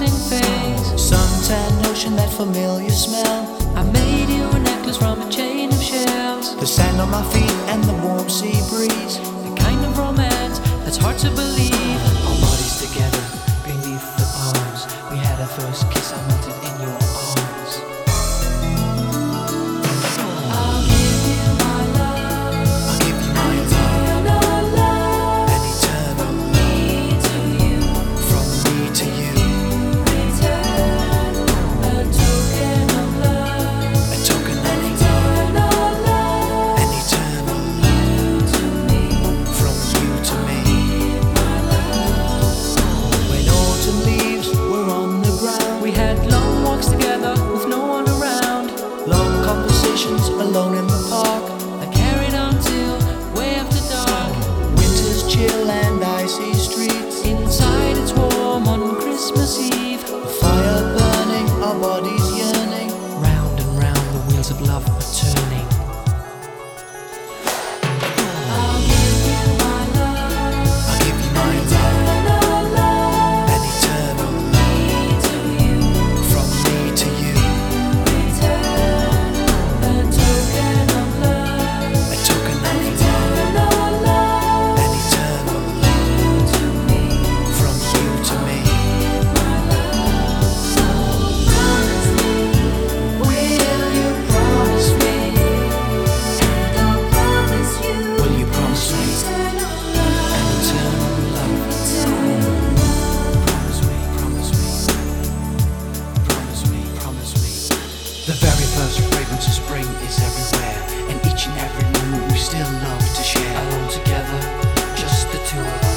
passing phase. Suntan notion, that familiar smell. I made you a necklace from a chain of shells. The sand on my feet and the warm sea breeze. The kind of romance that's hard to believe. Our bodies together beneath the palms. We had our first kiss, I wanted. every moment we still love to share. Alone together, just the two of us.